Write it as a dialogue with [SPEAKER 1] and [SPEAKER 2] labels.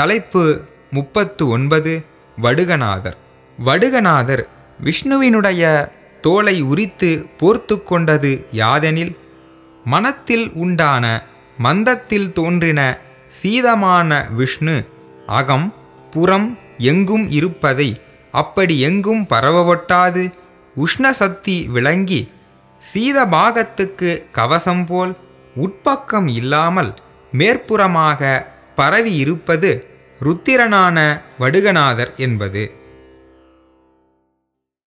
[SPEAKER 1] தலைப்பு முப்பத்து ஒன்பது வடுகநாதர். வடுகநாதர் விஷ்ணுவினுடைய தோலை உரித்து போர்த்து கொண்டது யாதெனில்? மனத்தில் உண்டான மந்தத்தில் தோன்றின சீதமான விஷ்ணு அகம் புறம் எங்கும் இருப்பதை அப்படி எங்கும் பரவவொட்டாது. உஷ்ணசக்தி விளங்கி சீதபாகத்துக்கு கவசம் போல் உட்பக்கம் இல்லாமல் மேற்புறமாக பரவி இருப்பது ருத்திரனான வடுகநாதர் என்பது.